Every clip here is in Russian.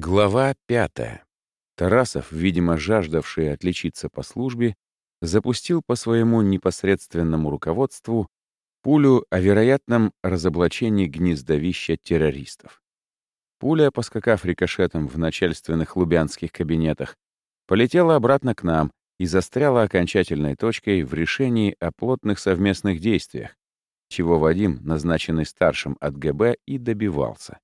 Глава пятая. Тарасов, видимо, жаждавший отличиться по службе, запустил по своему непосредственному руководству пулю о вероятном разоблачении гнездовища террористов. Пуля, поскакав рикошетом в начальственных лубянских кабинетах, полетела обратно к нам и застряла окончательной точкой в решении о плотных совместных действиях, чего Вадим, назначенный старшим от ГБ, и добивался.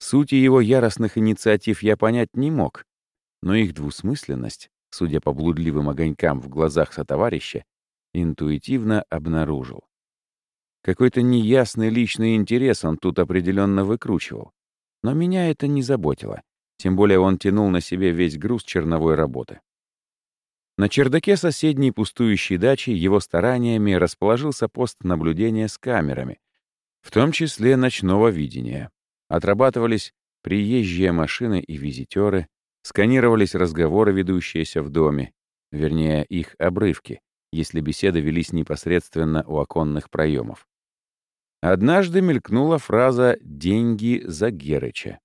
Сути его яростных инициатив я понять не мог, но их двусмысленность, судя по блудливым огонькам в глазах сотоварища, интуитивно обнаружил. Какой-то неясный личный интерес он тут определенно выкручивал. Но меня это не заботило, тем более он тянул на себе весь груз черновой работы. На чердаке соседней пустующей дачи его стараниями расположился пост наблюдения с камерами, в том числе ночного видения. Отрабатывались приезжие машины и визитеры, сканировались разговоры, ведущиеся в доме, вернее, их обрывки, если беседы велись непосредственно у оконных проемов. Однажды мелькнула фраза «деньги за Герыча».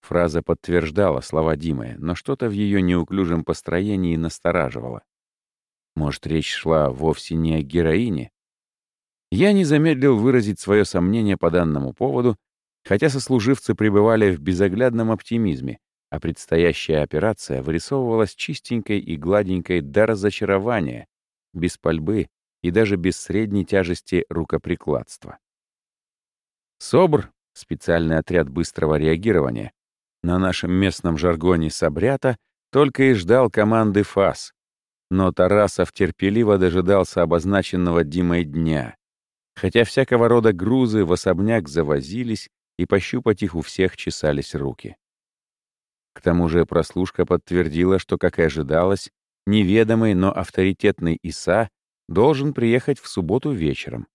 Фраза подтверждала слова Димы, но что-то в ее неуклюжем построении настораживало. Может, речь шла вовсе не о героине? Я не замедлил выразить свое сомнение по данному поводу хотя сослуживцы пребывали в безоглядном оптимизме, а предстоящая операция вырисовывалась чистенькой и гладенькой до разочарования, без пальбы и даже без средней тяжести рукоприкладства. СОБР, специальный отряд быстрого реагирования, на нашем местном жаргоне «Собрята», только и ждал команды ФАС, но Тарасов терпеливо дожидался обозначенного Димой дня, хотя всякого рода грузы в особняк завозились, и пощупать их у всех чесались руки. К тому же прослушка подтвердила, что, как и ожидалось, неведомый, но авторитетный Иса должен приехать в субботу вечером.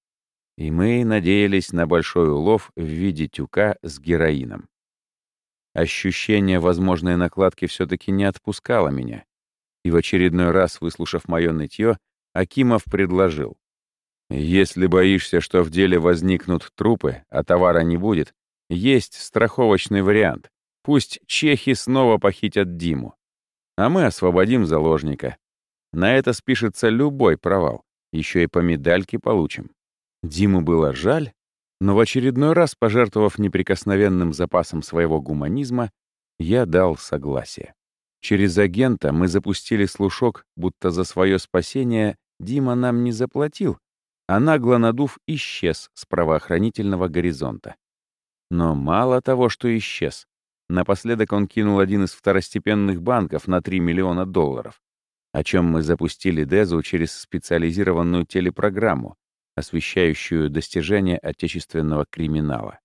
И мы надеялись на большой улов в виде тюка с героином. Ощущение возможной накладки все-таки не отпускало меня. И в очередной раз, выслушав мое нытье, Акимов предложил. «Если боишься, что в деле возникнут трупы, а товара не будет, есть страховочный вариант. Пусть чехи снова похитят Диму. А мы освободим заложника. На это спишется любой провал. Еще и по медальке получим. Диму было жаль, но в очередной раз, пожертвовав неприкосновенным запасом своего гуманизма, я дал согласие. Через агента мы запустили слушок, будто за свое спасение Дима нам не заплатил, а нагло надув исчез с правоохранительного горизонта. Но мало того, что исчез. Напоследок он кинул один из второстепенных банков на 3 миллиона долларов, о чем мы запустили Дезу через специализированную телепрограмму, освещающую достижения отечественного криминала.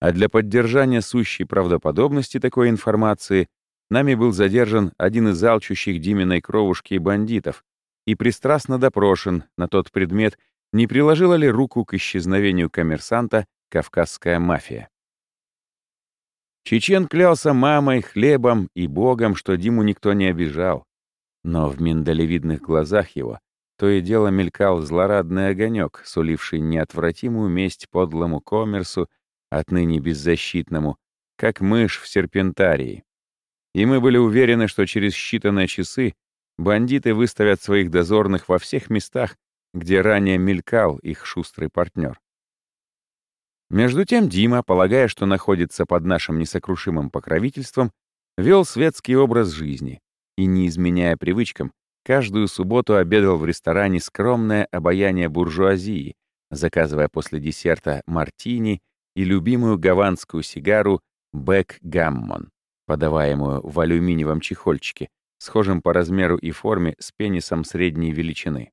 А для поддержания сущей правдоподобности такой информации нами был задержан один из алчущих Диминой кровушки бандитов и пристрастно допрошен на тот предмет, не приложила ли руку к исчезновению коммерсанта кавказская мафия. Чечен клялся мамой, хлебом и богом, что Диму никто не обижал. Но в миндалевидных глазах его то и дело мелькал злорадный огонек, суливший неотвратимую месть подлому коммерсу, отныне беззащитному, как мышь в серпентарии. И мы были уверены, что через считанные часы бандиты выставят своих дозорных во всех местах, где ранее мелькал их шустрый партнер. Между тем Дима, полагая, что находится под нашим несокрушимым покровительством, вел светский образ жизни и, не изменяя привычкам, каждую субботу обедал в ресторане скромное обаяние буржуазии, заказывая после десерта мартини и любимую гаванскую сигару Бэк Гаммон, подаваемую в алюминиевом чехольчике, схожем по размеру и форме с пенисом средней величины.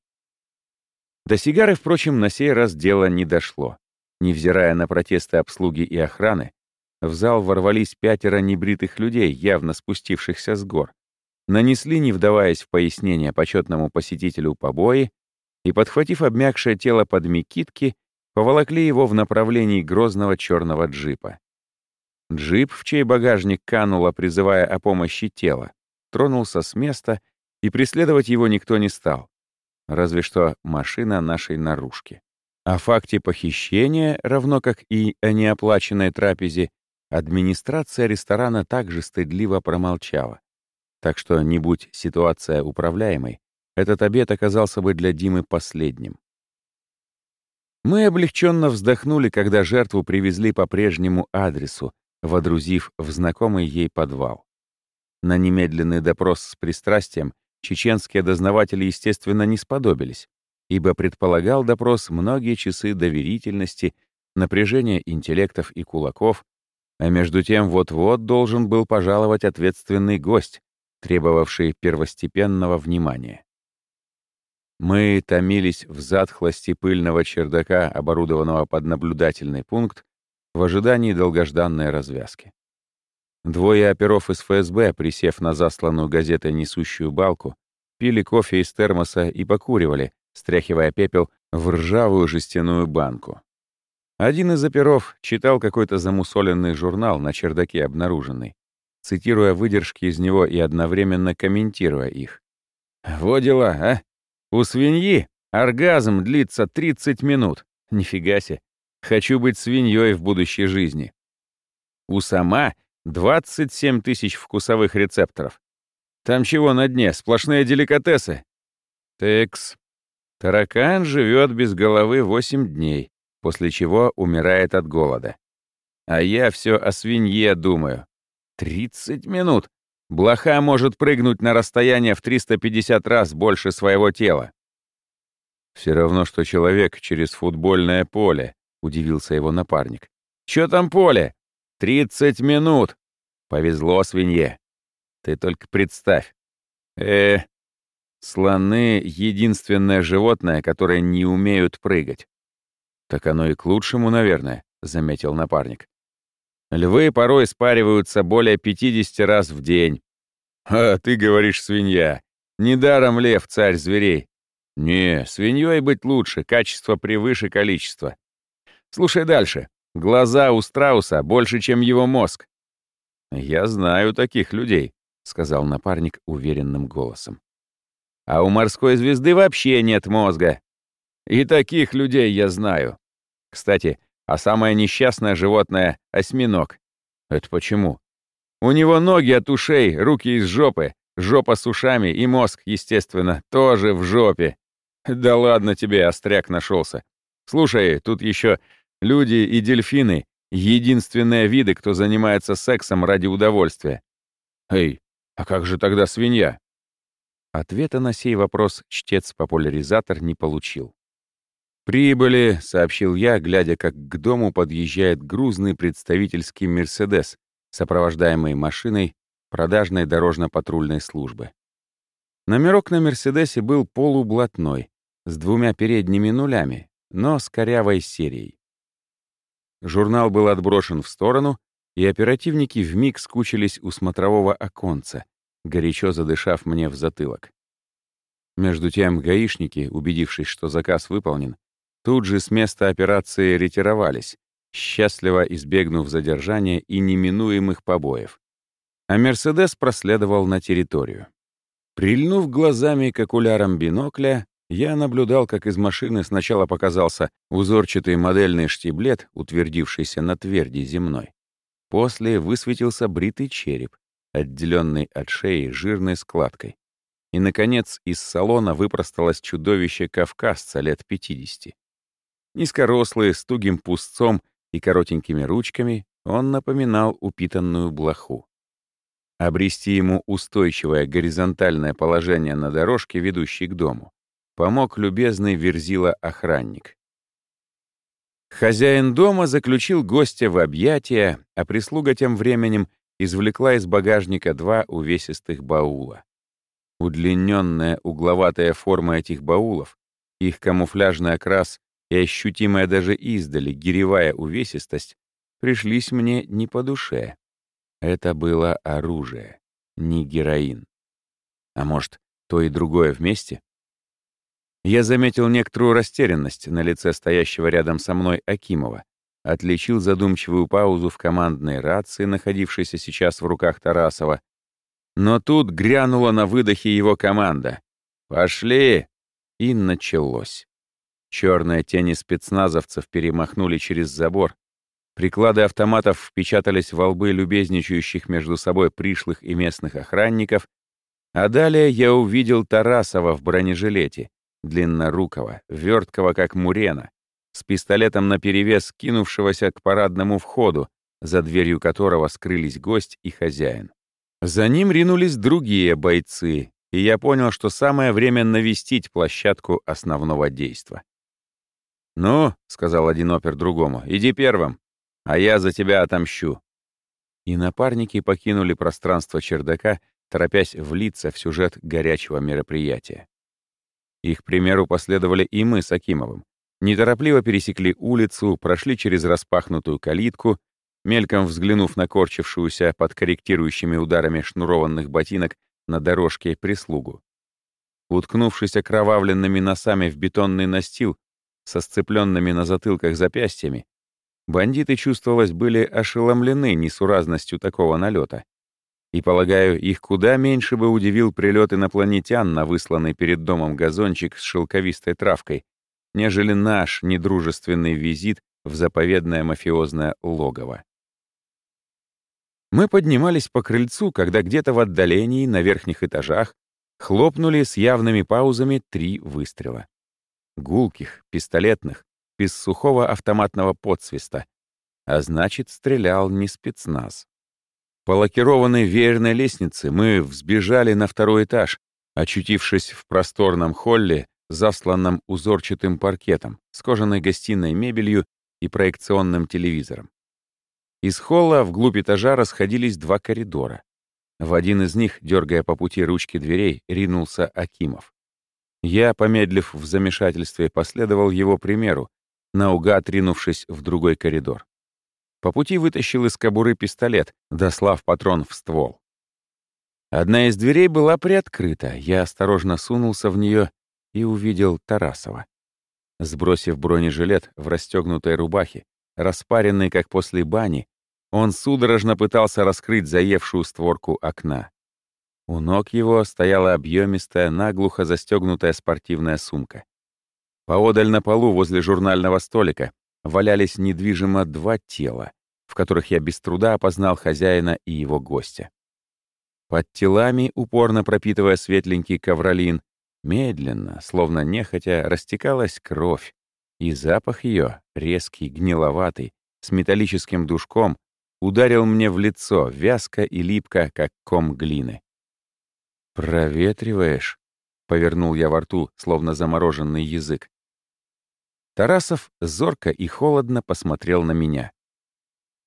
До сигары, впрочем, на сей раз дело не дошло. Невзирая на протесты обслуги и охраны, в зал ворвались пятеро небритых людей, явно спустившихся с гор, нанесли, не вдаваясь в пояснение почетному посетителю побои, и, подхватив обмякшее тело под микитки, поволокли его в направлении грозного черного джипа. Джип, в чей багажник кануло, призывая о помощи тела, тронулся с места, и преследовать его никто не стал. Разве что машина нашей наружки. О факте похищения, равно как и о неоплаченной трапезе, администрация ресторана также стыдливо промолчала. Так что, не будь ситуация управляемой, этот обед оказался бы для Димы последним. Мы облегченно вздохнули, когда жертву привезли по прежнему адресу, водрузив в знакомый ей подвал. На немедленный допрос с пристрастием чеченские дознаватели, естественно, не сподобились, ибо предполагал допрос многие часы доверительности, напряжения интеллектов и кулаков, а между тем вот-вот должен был пожаловать ответственный гость, требовавший первостепенного внимания. Мы томились в затхлости пыльного чердака, оборудованного под наблюдательный пункт, в ожидании долгожданной развязки. Двое оперов из ФСБ, присев на засланную газетой несущую балку, пили кофе из термоса и покуривали, стряхивая пепел в ржавую жестяную банку. Один из оперов читал какой-то замусоленный журнал на чердаке обнаруженный, цитируя выдержки из него и одновременно комментируя их. «Во дела, а? У свиньи оргазм длится 30 минут. Нифига себе. Хочу быть свиньей в будущей жизни. У сама 27 тысяч вкусовых рецепторов. Там чего на дне? Сплошные деликатесы. Текс. Таракан живет без головы 8 дней, после чего умирает от голода. А я все о свинье думаю. 30 минут. Блоха может прыгнуть на расстояние в 350 раз больше своего тела. Все равно, что человек через футбольное поле, удивился его напарник. Чё там поле? 30 минут. Повезло свинье. Ты только представь. Э, слоны — единственное животное, которое не умеют прыгать. Так оно и к лучшему, наверное, — заметил напарник. Львы порой спариваются более 50 раз в день. А ты говоришь свинья. Недаром лев царь зверей. Не, свиньей быть лучше, качество превыше количества. Слушай дальше. Глаза у страуса больше, чем его мозг. Я знаю таких людей, сказал напарник уверенным голосом. А у морской звезды вообще нет мозга. И таких людей я знаю. Кстати, а самое несчастное животное — осьминог. Это почему? У него ноги от ушей, руки из жопы, жопа с ушами и мозг, естественно, тоже в жопе. Да ладно тебе, остряк нашелся. Слушай, тут еще люди и дельфины — единственные виды, кто занимается сексом ради удовольствия. Эй, а как же тогда свинья? Ответа на сей вопрос чтец-популяризатор не получил. «Прибыли», — сообщил я, глядя, как к дому подъезжает грузный представительский «Мерседес», сопровождаемый машиной продажной дорожно-патрульной службы. Номерок на «Мерседесе» был полублатной, с двумя передними нулями, но с корявой серией. Журнал был отброшен в сторону, и оперативники вмиг скучились у смотрового оконца, горячо задышав мне в затылок. Между тем гаишники, убедившись, что заказ выполнен, Тут же с места операции ретировались, счастливо избегнув задержания и неминуемых побоев. А «Мерседес» проследовал на территорию. Прильнув глазами к окулярам бинокля, я наблюдал, как из машины сначала показался узорчатый модельный штиблет, утвердившийся на тверди земной. После высветился бритый череп, отделенный от шеи жирной складкой. И, наконец, из салона выпросталось чудовище кавказца лет 50. Низкорослый, с тугим пустцом и коротенькими ручками, он напоминал упитанную блоху. Обрести ему устойчивое горизонтальное положение на дорожке, ведущей к дому, помог любезный верзила-охранник. Хозяин дома заключил гостя в объятия, а прислуга тем временем извлекла из багажника два увесистых баула. Удлиненная угловатая форма этих баулов, их камуфляжный окрас и ощутимая даже издали гиревая увесистость пришлись мне не по душе. Это было оружие, не героин. А может, то и другое вместе? Я заметил некоторую растерянность на лице стоящего рядом со мной Акимова, отличил задумчивую паузу в командной рации, находившейся сейчас в руках Тарасова. Но тут грянула на выдохе его команда. «Пошли!» И началось. Черные тени спецназовцев перемахнули через забор, Приклады автоматов впечатались во лбы любезничающих между собой пришлых и местных охранников, а далее я увидел Тарасова в бронежилете, длиннорукого, верткого как мурена, с пистолетом наперевес кинувшегося к парадному входу, за дверью которого скрылись гость и хозяин. За ним ринулись другие бойцы, и я понял, что самое время навестить площадку основного действа. «Ну», — сказал один опер другому, — «иди первым, а я за тебя отомщу». И напарники покинули пространство чердака, торопясь влиться в сюжет горячего мероприятия. Их примеру последовали и мы с Акимовым. Неторопливо пересекли улицу, прошли через распахнутую калитку, мельком взглянув на корчившуюся под корректирующими ударами шнурованных ботинок на дорожке прислугу. Уткнувшись окровавленными носами в бетонный настил со сцепленными на затылках запястьями, бандиты, чувствовалось, были ошеломлены несуразностью такого налета. И, полагаю, их куда меньше бы удивил прилет инопланетян на высланный перед домом газончик с шелковистой травкой, нежели наш недружественный визит в заповедное мафиозное логово. Мы поднимались по крыльцу, когда где-то в отдалении, на верхних этажах, хлопнули с явными паузами три выстрела. Гулких, пистолетных, без сухого автоматного подсвиста. А значит, стрелял не спецназ. По лакированной веерной лестнице мы взбежали на второй этаж, очутившись в просторном холле, засланном узорчатым паркетом, с кожаной гостиной мебелью и проекционным телевизором. Из холла вглубь этажа расходились два коридора. В один из них, дергая по пути ручки дверей, ринулся Акимов. Я, помедлив в замешательстве, последовал его примеру, наугад ринувшись в другой коридор. По пути вытащил из кобуры пистолет, дослав патрон в ствол. Одна из дверей была приоткрыта, я осторожно сунулся в нее и увидел Тарасова. Сбросив бронежилет в расстегнутой рубахе, распаренный как после бани, он судорожно пытался раскрыть заевшую створку окна. У ног его стояла объемистая, наглухо застегнутая спортивная сумка. Поодаль на полу возле журнального столика валялись недвижимо два тела, в которых я без труда опознал хозяина и его гостя. Под телами, упорно пропитывая светленький ковролин, медленно, словно нехотя, растекалась кровь, и запах ее, резкий, гниловатый, с металлическим душком, ударил мне в лицо, вязко и липко, как ком глины. «Проветриваешь?» — повернул я во рту, словно замороженный язык. Тарасов зорко и холодно посмотрел на меня.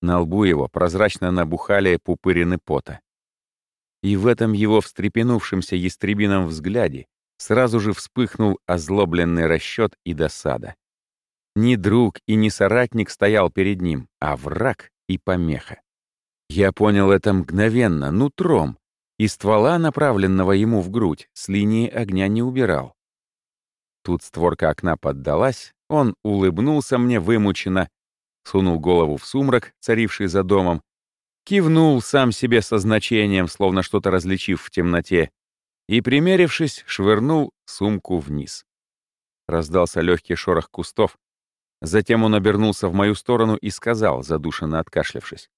На лбу его прозрачно набухали пупырины пота. И в этом его встрепенувшемся ястребином взгляде сразу же вспыхнул озлобленный расчет и досада. Не друг и не соратник стоял перед ним, а враг и помеха. Я понял это мгновенно, нутром, и ствола, направленного ему в грудь, с линии огня не убирал. Тут створка окна поддалась, он улыбнулся мне вымученно, сунул голову в сумрак, царивший за домом, кивнул сам себе со значением, словно что-то различив в темноте, и, примерившись, швырнул сумку вниз. Раздался легкий шорох кустов, Затем он обернулся в мою сторону и сказал, задушенно откашлявшись.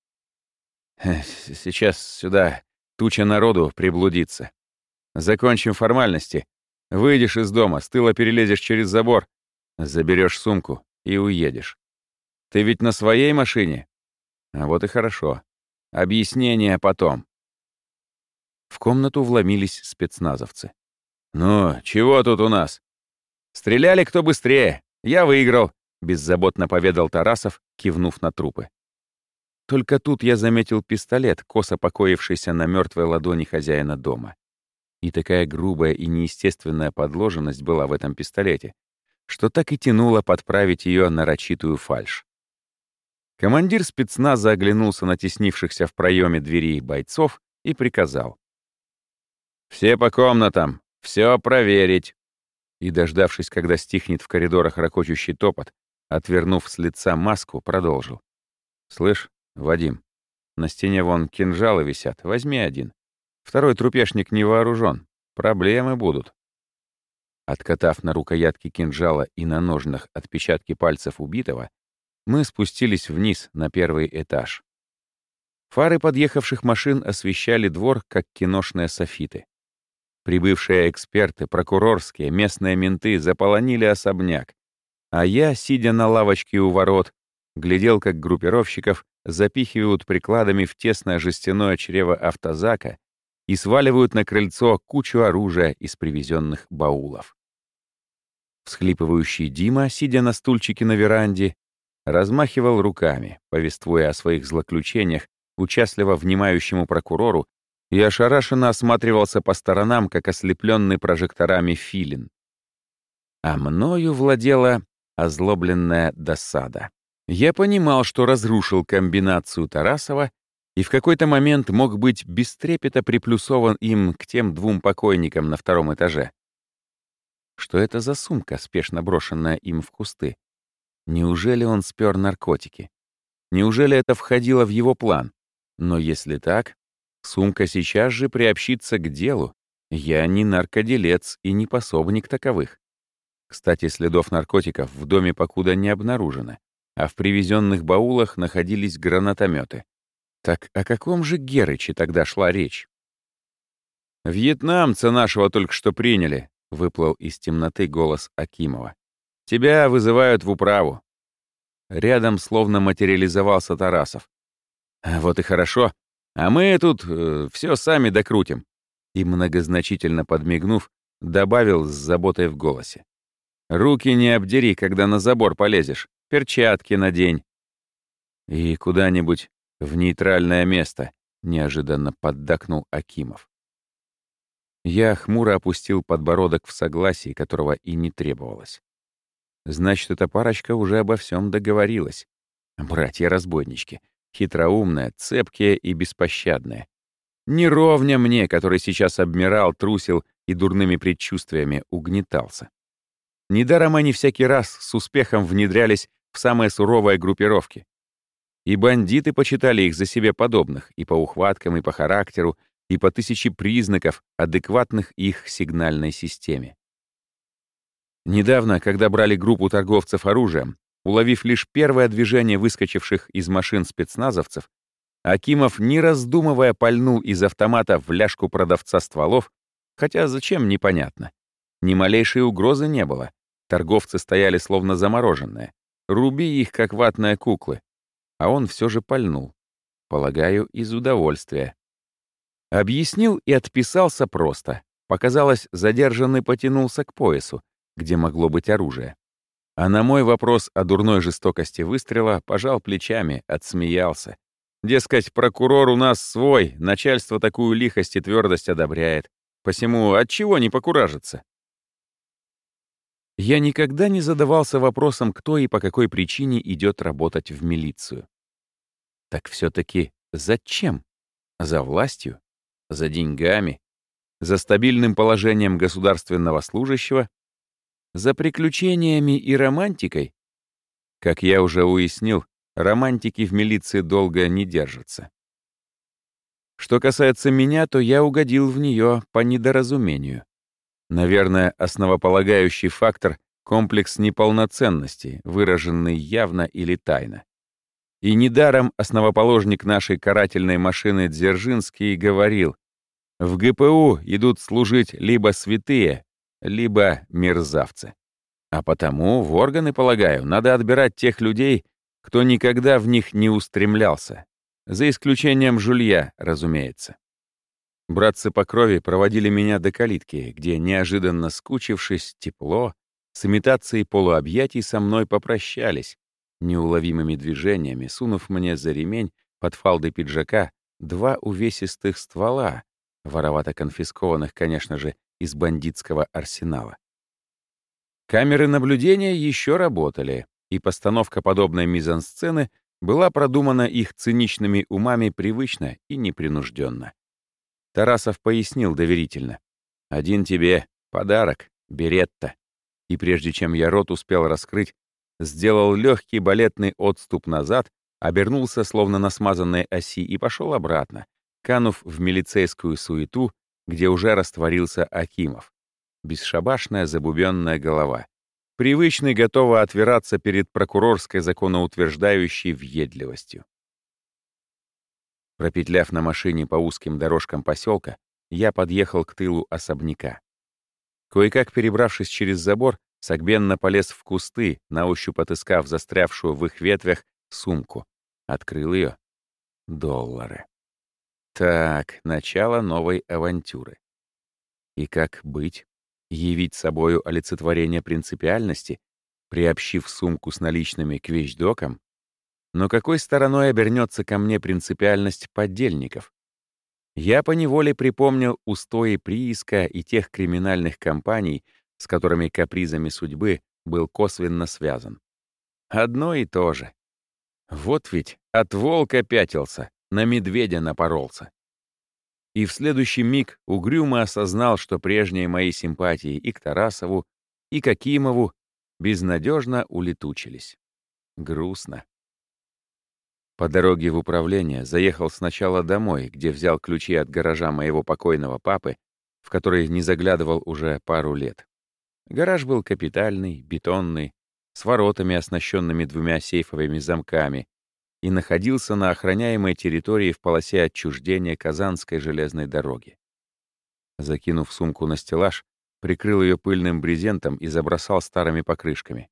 «Сейчас сюда туча народу приблудится. Закончим формальности. Выйдешь из дома, с тыла перелезешь через забор, заберешь сумку и уедешь. Ты ведь на своей машине? А вот и хорошо. Объяснение потом». В комнату вломились спецназовцы. «Ну, чего тут у нас?» «Стреляли кто быстрее. Я выиграл беззаботно поведал Тарасов, кивнув на трупы. Только тут я заметил пистолет, косо покоившийся на мертвой ладони хозяина дома. И такая грубая и неестественная подложенность была в этом пистолете, что так и тянуло подправить ее нарочитую фальшь. Командир спецназа оглянулся на теснившихся в проеме дверей бойцов и приказал. «Все по комнатам, все проверить!» И, дождавшись, когда стихнет в коридорах ракочущий топот, Отвернув с лица маску, продолжил. «Слышь, Вадим, на стене вон кинжалы висят, возьми один. Второй трупешник не вооружен. Проблемы будут». Откатав на рукоятке кинжала и на ножнах отпечатки пальцев убитого, мы спустились вниз на первый этаж. Фары подъехавших машин освещали двор, как киношные софиты. Прибывшие эксперты, прокурорские, местные менты заполонили особняк, а я, сидя на лавочке у ворот, глядел, как группировщиков запихивают прикладами в тесное жестяное чрево автозака и сваливают на крыльцо кучу оружия из привезенных баулов. Всхлипывающий Дима, сидя на стульчике на веранде, размахивал руками, повествуя о своих злоключениях участливо внимающему прокурору и ошарашенно осматривался по сторонам, как ослепленный прожекторами филин. А мною владела озлобленная досада. Я понимал, что разрушил комбинацию Тарасова и в какой-то момент мог быть без трепета приплюсован им к тем двум покойникам на втором этаже. Что это за сумка, спешно брошенная им в кусты? Неужели он спер наркотики? Неужели это входило в его план? Но если так, сумка сейчас же приобщится к делу. Я не наркоделец и не пособник таковых. Кстати, следов наркотиков в доме покуда не обнаружено, а в привезенных баулах находились гранатометы. Так о каком же Герыче тогда шла речь? «Вьетнамца нашего только что приняли», — выплыл из темноты голос Акимова. «Тебя вызывают в управу». Рядом словно материализовался Тарасов. «Вот и хорошо. А мы тут э, все сами докрутим». И многозначительно подмигнув, добавил с заботой в голосе. «Руки не обдери, когда на забор полезешь. Перчатки надень». И куда-нибудь в нейтральное место», — неожиданно поддакнул Акимов. Я хмуро опустил подбородок в согласии, которого и не требовалось. Значит, эта парочка уже обо всем договорилась. Братья-разбойнички. Хитроумные, цепкие и беспощадные. Не ровня мне, который сейчас обмирал, трусил и дурными предчувствиями угнетался. Недаром они всякий раз с успехом внедрялись в самые суровые группировки. И бандиты почитали их за себе подобных и по ухваткам, и по характеру, и по тысяче признаков, адекватных их сигнальной системе. Недавно, когда брали группу торговцев оружием, уловив лишь первое движение выскочивших из машин спецназовцев, Акимов, не раздумывая, пальнул из автомата в ляжку продавца стволов, хотя зачем, непонятно. Ни малейшей угрозы не было. Торговцы стояли словно замороженные. Руби их, как ватные куклы а он все же пальнул. Полагаю, из удовольствия. Объяснил и отписался просто. Показалось, задержанный потянулся к поясу, где могло быть оружие. А на мой вопрос о дурной жестокости выстрела пожал плечами, отсмеялся. Дескать, прокурор у нас свой, начальство такую лихость и твердость одобряет. Посему отчего не покуражиться? Я никогда не задавался вопросом, кто и по какой причине идет работать в милицию. Так все-таки зачем? За властью? За деньгами? За стабильным положением государственного служащего? За приключениями и романтикой? Как я уже уяснил, романтики в милиции долго не держатся. Что касается меня, то я угодил в нее по недоразумению. Наверное, основополагающий фактор — комплекс неполноценности, выраженный явно или тайно. И недаром основоположник нашей карательной машины Дзержинский говорил, в ГПУ идут служить либо святые, либо мерзавцы. А потому в органы, полагаю, надо отбирать тех людей, кто никогда в них не устремлялся. За исключением жулья, разумеется. Братцы по крови проводили меня до калитки, где, неожиданно скучившись, тепло, с имитацией полуобъятий со мной попрощались, неуловимыми движениями, сунув мне за ремень под фалды пиджака два увесистых ствола, воровато конфискованных, конечно же, из бандитского арсенала. Камеры наблюдения еще работали, и постановка подобной мизансцены была продумана их циничными умами привычно и непринужденно. Тарасов пояснил доверительно. «Один тебе подарок, беретта». И прежде чем я рот успел раскрыть, сделал легкий балетный отступ назад, обернулся словно на смазанной оси и пошел обратно, канув в милицейскую суету, где уже растворился Акимов. Бесшабашная забубенная голова. привычный готова отвираться перед прокурорской законоутверждающей въедливостью. Пропетляв на машине по узким дорожкам поселка, я подъехал к тылу особняка. Кое-как перебравшись через забор, согбенно полез в кусты, на ощупь отыскав застрявшую в их ветвях сумку. Открыл ее. Доллары. Так, начало новой авантюры. И как быть? Явить собою олицетворение принципиальности, приобщив сумку с наличными к вещдокам? Но какой стороной обернется ко мне принципиальность поддельников? Я поневоле припомнил устои прииска и тех криминальных компаний, с которыми капризами судьбы был косвенно связан. Одно и то же. Вот ведь от волка пятился, на медведя напоролся. И в следующий миг угрюмо осознал, что прежние мои симпатии и к Тарасову, и к Акимову безнадежно улетучились. Грустно. По дороге в управление заехал сначала домой, где взял ключи от гаража моего покойного папы, в который не заглядывал уже пару лет. Гараж был капитальный, бетонный, с воротами, оснащенными двумя сейфовыми замками, и находился на охраняемой территории в полосе отчуждения Казанской железной дороги. Закинув сумку на стеллаж, прикрыл ее пыльным брезентом и забросал старыми покрышками.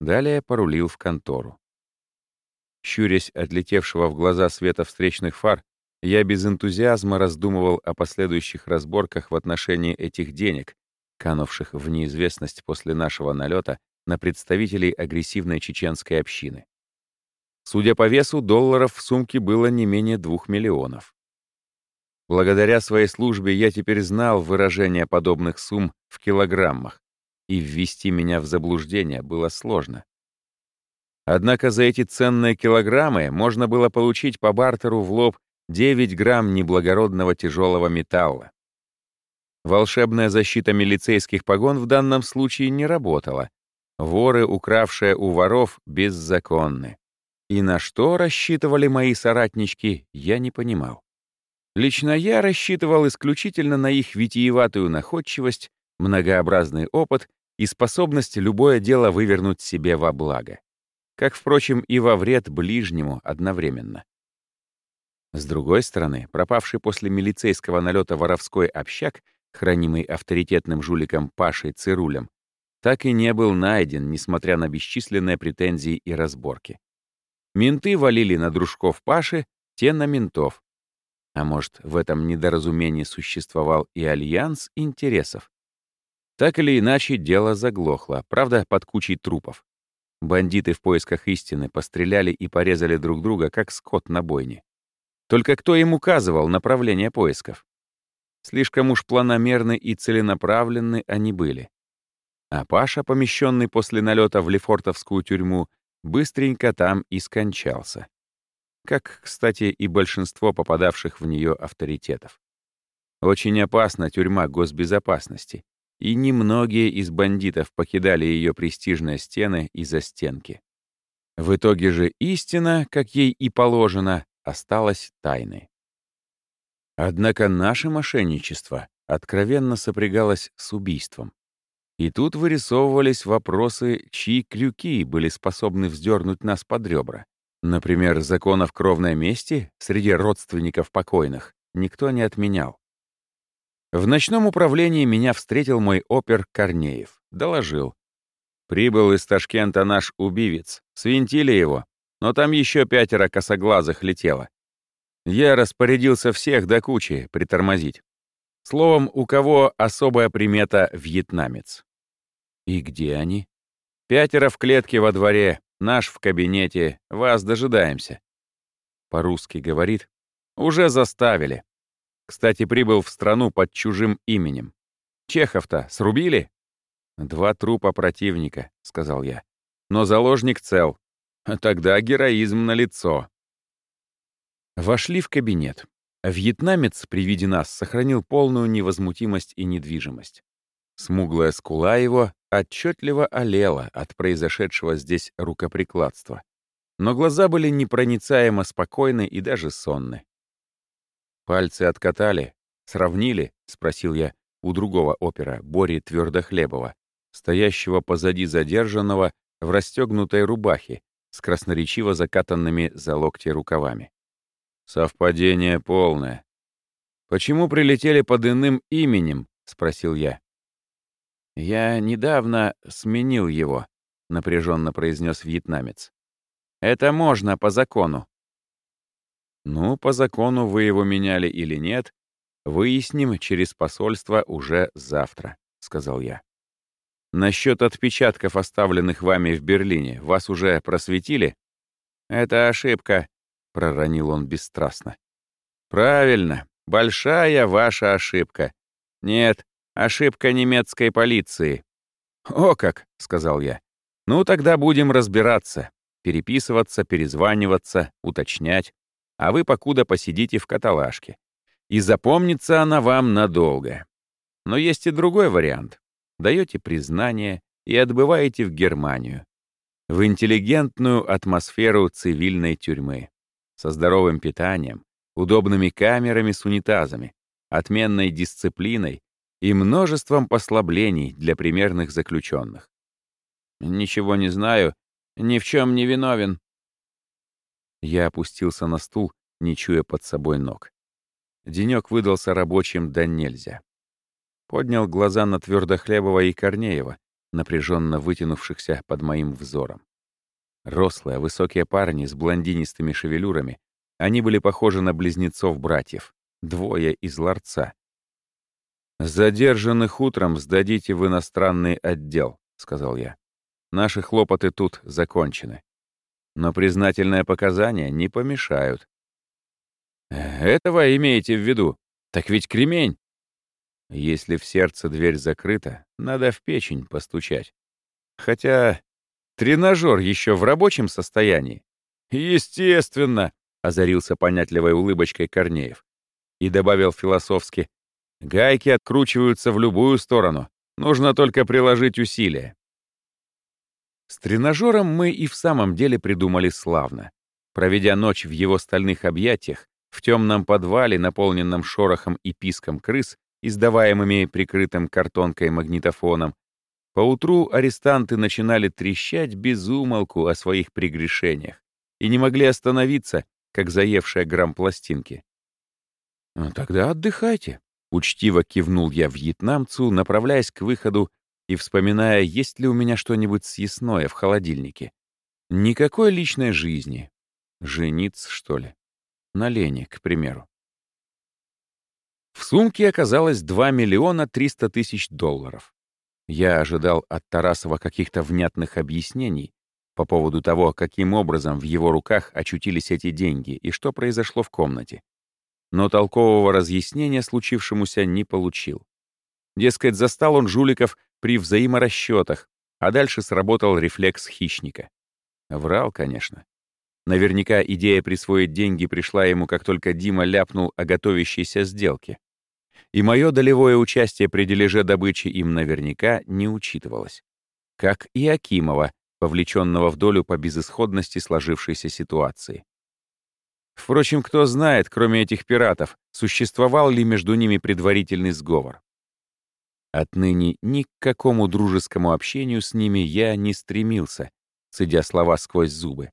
Далее порулил в контору. Щурясь от летевшего в глаза света встречных фар, я без энтузиазма раздумывал о последующих разборках в отношении этих денег, канувших в неизвестность после нашего налета на представителей агрессивной чеченской общины. Судя по весу, долларов в сумке было не менее двух миллионов. Благодаря своей службе я теперь знал выражение подобных сумм в килограммах, и ввести меня в заблуждение было сложно. Однако за эти ценные килограммы можно было получить по бартеру в лоб 9 грамм неблагородного тяжелого металла. Волшебная защита милицейских погон в данном случае не работала. Воры, укравшие у воров, беззаконны. И на что рассчитывали мои соратнички, я не понимал. Лично я рассчитывал исключительно на их витиеватую находчивость, многообразный опыт и способность любое дело вывернуть себе во благо как, впрочем, и во вред ближнему одновременно. С другой стороны, пропавший после милицейского налета воровской общак, хранимый авторитетным жуликом Пашей Цирулем, так и не был найден, несмотря на бесчисленные претензии и разборки. Менты валили на дружков Паши, те на ментов. А может, в этом недоразумении существовал и альянс интересов? Так или иначе, дело заглохло, правда, под кучей трупов. Бандиты в поисках истины постреляли и порезали друг друга, как скот на бойне. Только кто им указывал направление поисков? Слишком уж планомерны и целенаправленны они были. А Паша, помещенный после налета в Лефортовскую тюрьму, быстренько там и скончался. Как, кстати, и большинство попадавших в нее авторитетов. Очень опасна тюрьма госбезопасности и немногие из бандитов покидали ее престижные стены и застенки. В итоге же истина, как ей и положено, осталась тайной. Однако наше мошенничество откровенно сопрягалось с убийством. И тут вырисовывались вопросы, чьи крюки были способны вздернуть нас под ребра. Например, законов кровной мести среди родственников покойных никто не отменял. В ночном управлении меня встретил мой опер Корнеев. Доложил. Прибыл из Ташкента наш убивец. Свинтили его, но там еще пятеро косоглазых летело. Я распорядился всех до кучи притормозить. Словом, у кого особая примета «вьетнамец». И где они? Пятеро в клетке во дворе, наш в кабинете, вас дожидаемся. По-русски говорит. Уже заставили. Кстати, прибыл в страну под чужим именем. Чехов-то срубили? Два трупа противника, сказал я. Но заложник цел. Тогда героизм на лицо. Вошли в кабинет. Вьетнамец при виде нас сохранил полную невозмутимость и недвижимость. Смуглая скула его отчетливо олела от произошедшего здесь рукоприкладства. Но глаза были непроницаемо спокойны и даже сонны. «Пальцы откатали? Сравнили?» — спросил я у другого опера, Бори Твердохлебова, стоящего позади задержанного в расстегнутой рубахе с красноречиво закатанными за локти рукавами. Совпадение полное. «Почему прилетели под иным именем?» — спросил я. «Я недавно сменил его», — напряженно произнес вьетнамец. «Это можно по закону». «Ну, по закону вы его меняли или нет, выясним через посольство уже завтра», — сказал я. «Насчет отпечатков, оставленных вами в Берлине, вас уже просветили?» «Это ошибка», — проронил он бесстрастно. «Правильно, большая ваша ошибка. Нет, ошибка немецкой полиции». «О как!» — сказал я. «Ну, тогда будем разбираться, переписываться, перезваниваться, уточнять а вы покуда посидите в каталажке. И запомнится она вам надолго. Но есть и другой вариант. Даете признание и отбываете в Германию. В интеллигентную атмосферу цивильной тюрьмы. Со здоровым питанием, удобными камерами с унитазами, отменной дисциплиной и множеством послаблений для примерных заключенных. Ничего не знаю, ни в чем не виновен, я опустился на стул, не чуя под собой ног. Денек выдался рабочим да нельзя. Поднял глаза на Твердохлебова и Корнеева, напряженно вытянувшихся под моим взором. Рослые, высокие парни с блондинистыми шевелюрами, они были похожи на близнецов-братьев, двое из ларца. «Задержанных утром сдадите в иностранный отдел», — сказал я. «Наши хлопоты тут закончены но признательное показания не помешают. Этого имеете в виду? Так ведь кремень. Если в сердце дверь закрыта, надо в печень постучать. Хотя тренажер еще в рабочем состоянии. Естественно, озарился понятливой улыбочкой Корнеев. И добавил философски, гайки откручиваются в любую сторону, нужно только приложить усилия. С тренажером мы и в самом деле придумали славно. Проведя ночь в его стальных объятиях, в темном подвале, наполненном шорохом и писком крыс, издаваемыми прикрытым картонкой магнитофоном, поутру арестанты начинали трещать без умолку о своих прегрешениях и не могли остановиться, как заевшая грамм пластинки. «Ну, «Тогда отдыхайте», — учтиво кивнул я вьетнамцу, направляясь к выходу и вспоминая, есть ли у меня что-нибудь съестное в холодильнике. Никакой личной жизни. Жениться, что ли? На Лене, к примеру. В сумке оказалось 2 миллиона 300 тысяч долларов. Я ожидал от Тарасова каких-то внятных объяснений по поводу того, каким образом в его руках очутились эти деньги и что произошло в комнате. Но толкового разъяснения случившемуся не получил. Дескать, застал он жуликов при взаиморасчетах, а дальше сработал рефлекс хищника. Врал, конечно. Наверняка идея присвоить деньги пришла ему, как только Дима ляпнул о готовящейся сделке. И мое долевое участие при дележе добычи им наверняка не учитывалось. Как и Акимова, повлеченного в долю по безысходности сложившейся ситуации. Впрочем, кто знает, кроме этих пиратов, существовал ли между ними предварительный сговор. Отныне ни к какому дружескому общению с ними я не стремился, цедя слова сквозь зубы.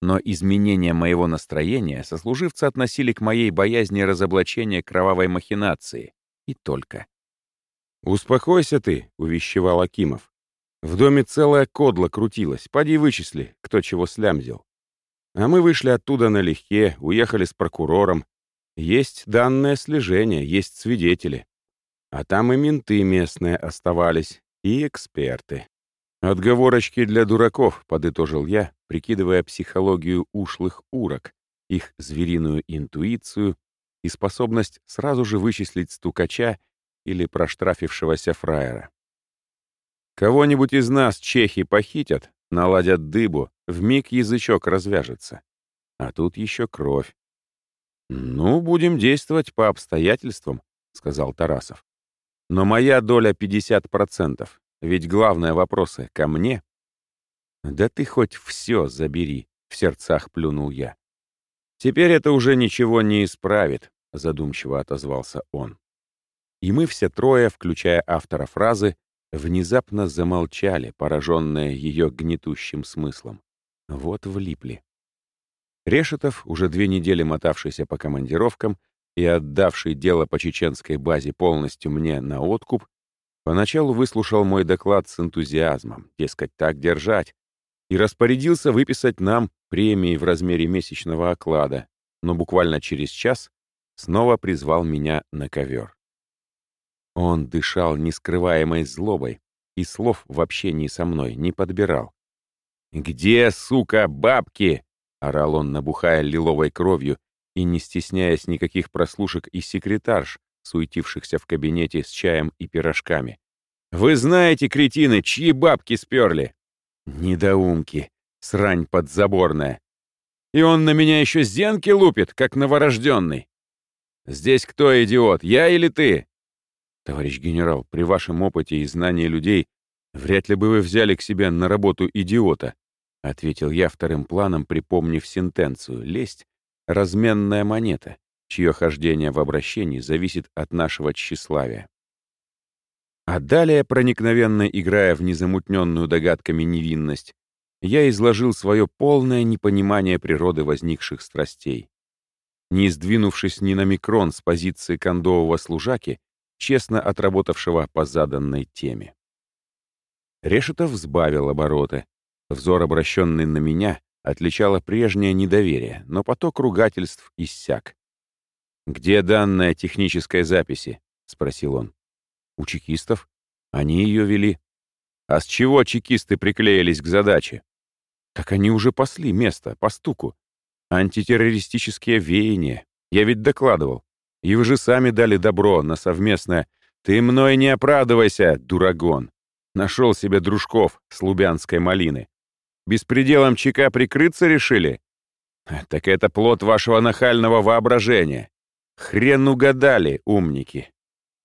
Но изменения моего настроения сослуживцы относили к моей боязни разоблачения кровавой махинации. И только. «Успокойся ты», — увещевал Акимов. «В доме целая кодла крутилась. Поди вычисли, кто чего слямзил. А мы вышли оттуда налегке, уехали с прокурором. Есть данное слежение, есть свидетели. А там и менты местные оставались, и эксперты. «Отговорочки для дураков», — подытожил я, прикидывая психологию ушлых урок, их звериную интуицию и способность сразу же вычислить стукача или проштрафившегося фраера. Кого-нибудь из нас чехи похитят, наладят дыбу, в миг язычок развяжется. А тут еще кровь. «Ну, будем действовать по обстоятельствам», — сказал Тарасов. Но моя доля 50%, ведь главные вопросы ко мне. Да ты хоть все забери, в сердцах плюнул я. Теперь это уже ничего не исправит, задумчиво отозвался он. И мы все трое, включая автора фразы, внезапно замолчали, пораженные ее гнетущим смыслом. Вот влипли. Решетов, уже две недели мотавшийся по командировкам и отдавший дело по чеченской базе полностью мне на откуп, поначалу выслушал мой доклад с энтузиазмом, дескать, так держать, и распорядился выписать нам премии в размере месячного оклада, но буквально через час снова призвал меня на ковер. Он дышал нескрываемой злобой и слов в общении со мной не подбирал. «Где, сука, бабки?» — орал он, набухая лиловой кровью и не стесняясь никаких прослушек и секретарш, суетившихся в кабинете с чаем и пирожками. «Вы знаете, кретины, чьи бабки сперли?» «Недоумки, срань подзаборная. И он на меня еще зенки лупит, как новорожденный. Здесь кто идиот, я или ты?» «Товарищ генерал, при вашем опыте и знании людей вряд ли бы вы взяли к себе на работу идиота», ответил я вторым планом, припомнив сентенцию «Лесть — разменная монета, чье хождение в обращении зависит от нашего тщеславия». А далее, проникновенно играя в незамутненную догадками невинность, я изложил свое полное непонимание природы возникших страстей. Не сдвинувшись ни на микрон с позиции кондового служаки, честно отработавшего по заданной теме. Решетов сбавил обороты. Взор, обращенный на меня, отличало прежнее недоверие, но поток ругательств иссяк. «Где данная технической записи?» — спросил он. «У чекистов. Они ее вели». «А с чего чекисты приклеились к задаче?» «Так они уже пасли место, по стуку. Антитеррористические веяния. Я ведь докладывал. И вы же сами дали добро на совместное «Ты мной не оправдывайся, дурагон!» Нашел себе дружков с лубянской малины. Беспределом ЧК прикрыться решили? Так это плод вашего нахального воображения. Хрен угадали, умники.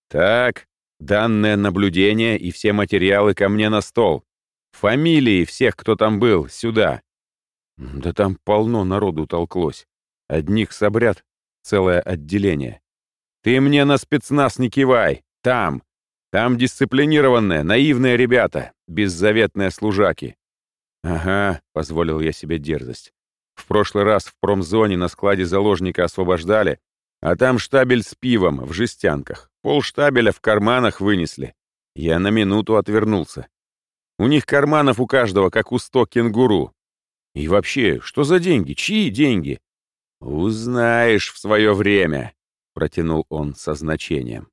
Так, данное наблюдение и все материалы ко мне на стол. Фамилии всех, кто там был, сюда. Да там полно народу толклось. Одних собрят целое отделение. Ты мне на спецназ не кивай. Там. Там дисциплинированные, наивные ребята, беззаветные служаки. Ага, позволил я себе дерзость. В прошлый раз в промзоне на складе заложника освобождали, а там штабель с пивом в жестянках. Пол штабеля в карманах вынесли. Я на минуту отвернулся. У них карманов у каждого, как у сто кенгуру. И вообще, что за деньги? Чьи деньги? Узнаешь в свое время. — протянул он со значением.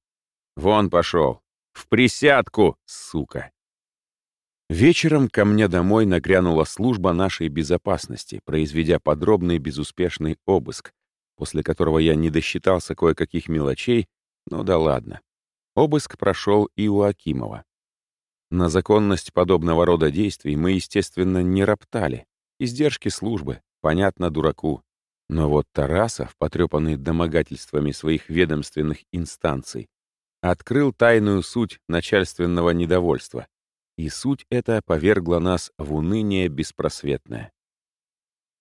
«Вон пошел! В присядку, сука!» Вечером ко мне домой нагрянула служба нашей безопасности, произведя подробный безуспешный обыск, после которого я не досчитался кое-каких мелочей, ну да ладно. Обыск прошел и у Акимова. На законность подобного рода действий мы, естественно, не роптали. Издержки службы, понятно дураку. Но вот Тарасов, потрепанный домогательствами своих ведомственных инстанций, открыл тайную суть начальственного недовольства, и суть эта повергла нас в уныние беспросветное.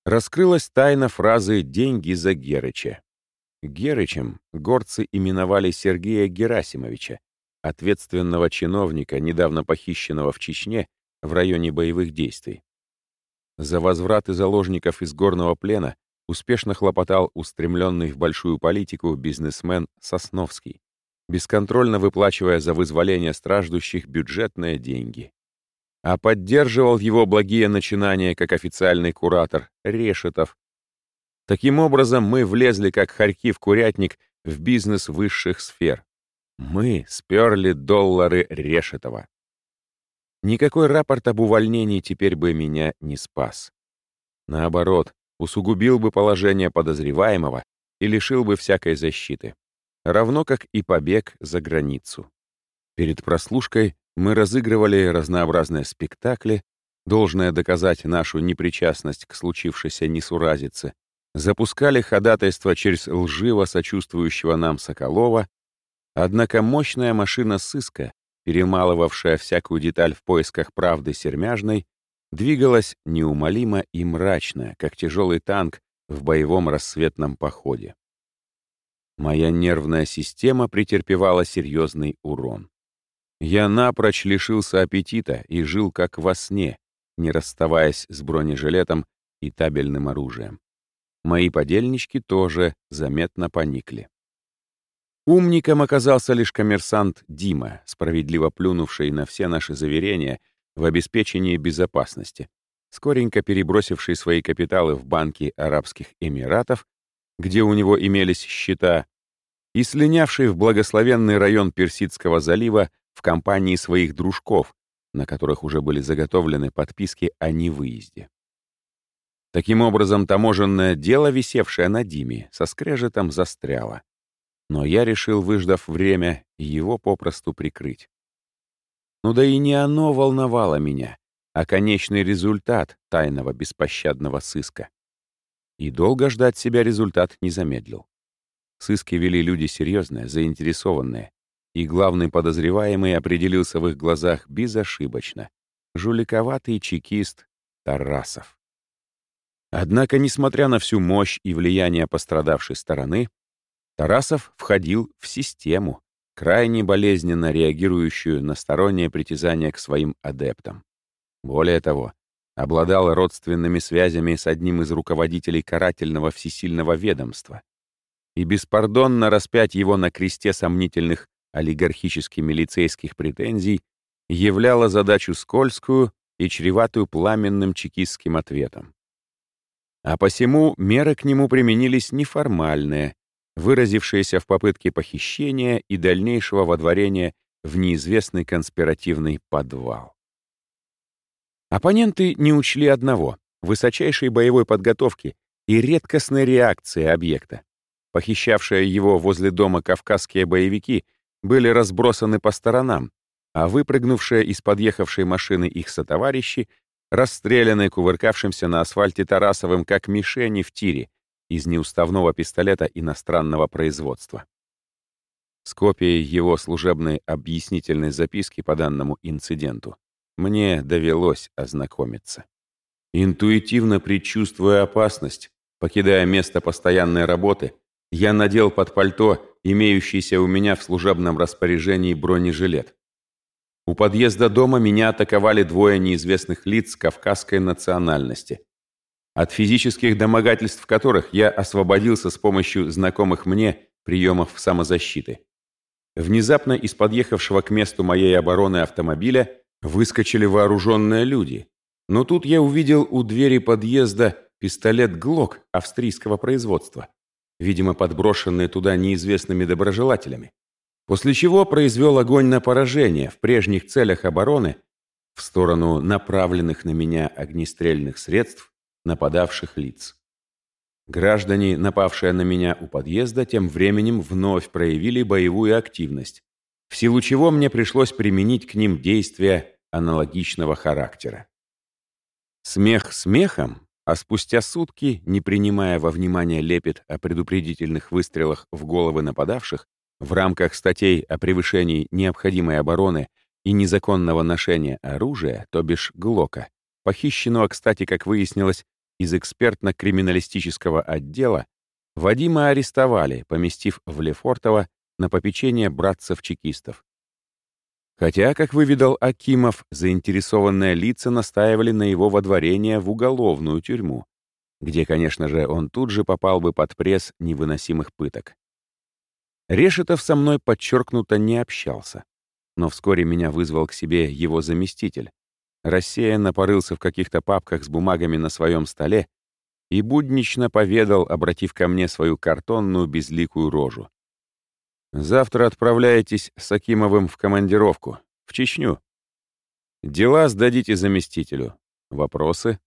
Раскрылась тайна фразы «деньги за Герыча». Герычем горцы именовали Сергея Герасимовича, ответственного чиновника, недавно похищенного в Чечне в районе боевых действий. За возвраты заложников из горного плена успешно хлопотал устремленный в большую политику бизнесмен Сосновский, бесконтрольно выплачивая за вызволение страждущих бюджетные деньги. А поддерживал его благие начинания как официальный куратор Решетов. Таким образом, мы влезли как хорьки в курятник в бизнес высших сфер. Мы сперли доллары Решетова. Никакой рапорт об увольнении теперь бы меня не спас. Наоборот, усугубил бы положение подозреваемого и лишил бы всякой защиты, равно как и побег за границу. Перед прослушкой мы разыгрывали разнообразные спектакли, должное доказать нашу непричастность к случившейся несуразице, запускали ходатайство через лживо сочувствующего нам Соколова, однако мощная машина сыска, перемалывавшая всякую деталь в поисках правды сермяжной, двигалась неумолимо и мрачно, как тяжелый танк в боевом рассветном походе. Моя нервная система претерпевала серьезный урон. Я напрочь лишился аппетита и жил как во сне, не расставаясь с бронежилетом и табельным оружием. Мои подельнички тоже заметно поникли. Умником оказался лишь коммерсант Дима, справедливо плюнувший на все наши заверения в обеспечении безопасности, скоренько перебросивший свои капиталы в банки Арабских Эмиратов, где у него имелись счета, и слинявший в благословенный район Персидского залива в компании своих дружков, на которых уже были заготовлены подписки о невыезде. Таким образом, таможенное дело, висевшее на Диме, со скрежетом застряло. Но я решил, выждав время, его попросту прикрыть. Ну да и не оно волновало меня, а конечный результат тайного беспощадного сыска. И долго ждать себя результат не замедлил. Сыски вели люди серьезные, заинтересованные, и главный подозреваемый определился в их глазах безошибочно. Жуликоватый чекист Тарасов. Однако, несмотря на всю мощь и влияние пострадавшей стороны, Тарасов входил в систему, крайне болезненно реагирующую на стороннее притязание к своим адептам. Более того, обладал родственными связями с одним из руководителей карательного всесильного ведомства и беспардонно распять его на кресте сомнительных олигархически-милицейских претензий являло задачу скользкую и чреватую пламенным чекистским ответом. А посему меры к нему применились неформальные, выразившиеся в попытке похищения и дальнейшего водворения в неизвестный конспиративный подвал. Оппоненты не учли одного — высочайшей боевой подготовки и редкостной реакции объекта. Похищавшие его возле дома кавказские боевики были разбросаны по сторонам, а выпрыгнувшие из подъехавшей машины их сотоварищи расстреляны кувыркавшимся на асфальте Тарасовым как мишени в тире из неуставного пистолета иностранного производства. С копией его служебной объяснительной записки по данному инциденту мне довелось ознакомиться. Интуитивно предчувствуя опасность, покидая место постоянной работы, я надел под пальто имеющийся у меня в служебном распоряжении бронежилет. У подъезда дома меня атаковали двое неизвестных лиц кавказской национальности, от физических домогательств которых я освободился с помощью знакомых мне приемов самозащиты. Внезапно из подъехавшего к месту моей обороны автомобиля выскочили вооруженные люди. Но тут я увидел у двери подъезда пистолет «Глок» австрийского производства, видимо, подброшенный туда неизвестными доброжелателями после чего произвел огонь на поражение в прежних целях обороны в сторону направленных на меня огнестрельных средств нападавших лиц. Граждане, напавшие на меня у подъезда, тем временем вновь проявили боевую активность, в силу чего мне пришлось применить к ним действия аналогичного характера. Смех смехом, а спустя сутки, не принимая во внимание лепет о предупредительных выстрелах в головы нападавших, в рамках статей о превышении необходимой обороны и незаконного ношения оружия, то бишь ГЛОКа, похищенного, кстати, как выяснилось, из экспертно-криминалистического отдела, Вадима арестовали, поместив в Лефортово на попечение братцев-чекистов. Хотя, как выведал Акимов, заинтересованные лица настаивали на его водворение в уголовную тюрьму, где, конечно же, он тут же попал бы под пресс невыносимых пыток. Решетов со мной подчеркнуто не общался. Но вскоре меня вызвал к себе его заместитель. Рассеянно порылся в каких-то папках с бумагами на своем столе и буднично поведал, обратив ко мне свою картонную безликую рожу. «Завтра отправляетесь с Акимовым в командировку, в Чечню. Дела сдадите заместителю. Вопросы?»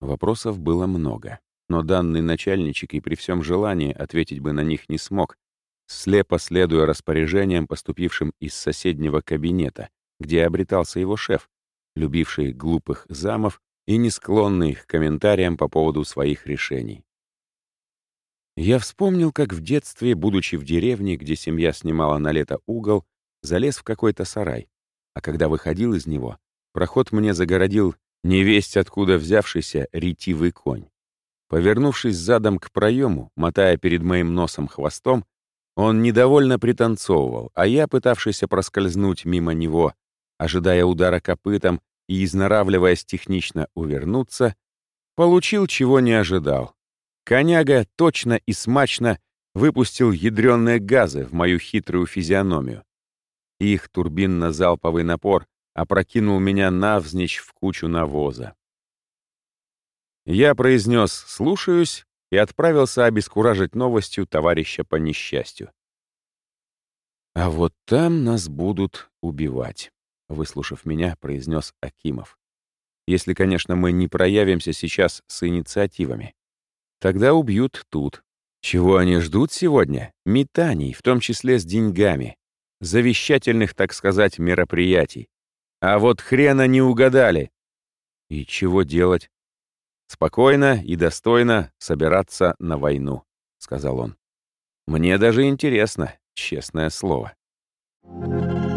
Вопросов было много но данный начальничек и при всем желании ответить бы на них не смог, слепо следуя распоряжениям, поступившим из соседнего кабинета, где обретался его шеф, любивший глупых замов и не склонный к комментариям по поводу своих решений. Я вспомнил, как в детстве, будучи в деревне, где семья снимала на лето угол, залез в какой-то сарай, а когда выходил из него, проход мне загородил невесть откуда взявшийся ретивый конь. Повернувшись задом к проему, мотая перед моим носом хвостом, Он недовольно пританцовывал, а я, пытавшийся проскользнуть мимо него, ожидая удара копытом и изнаравливаясь технично увернуться, получил, чего не ожидал. Коняга точно и смачно выпустил ядреные газы в мою хитрую физиономию. Их турбинно-залповый напор опрокинул меня навзничь в кучу навоза. Я произнес «слушаюсь» и отправился обескуражить новостью товарища по несчастью. «А вот там нас будут убивать», — выслушав меня, произнес Акимов. «Если, конечно, мы не проявимся сейчас с инициативами. Тогда убьют тут. Чего они ждут сегодня? Метаний, в том числе с деньгами. Завещательных, так сказать, мероприятий. А вот хрена не угадали. И чего делать? Спокойно и достойно собираться на войну, сказал он. Мне даже интересно, честное слово. Thank you.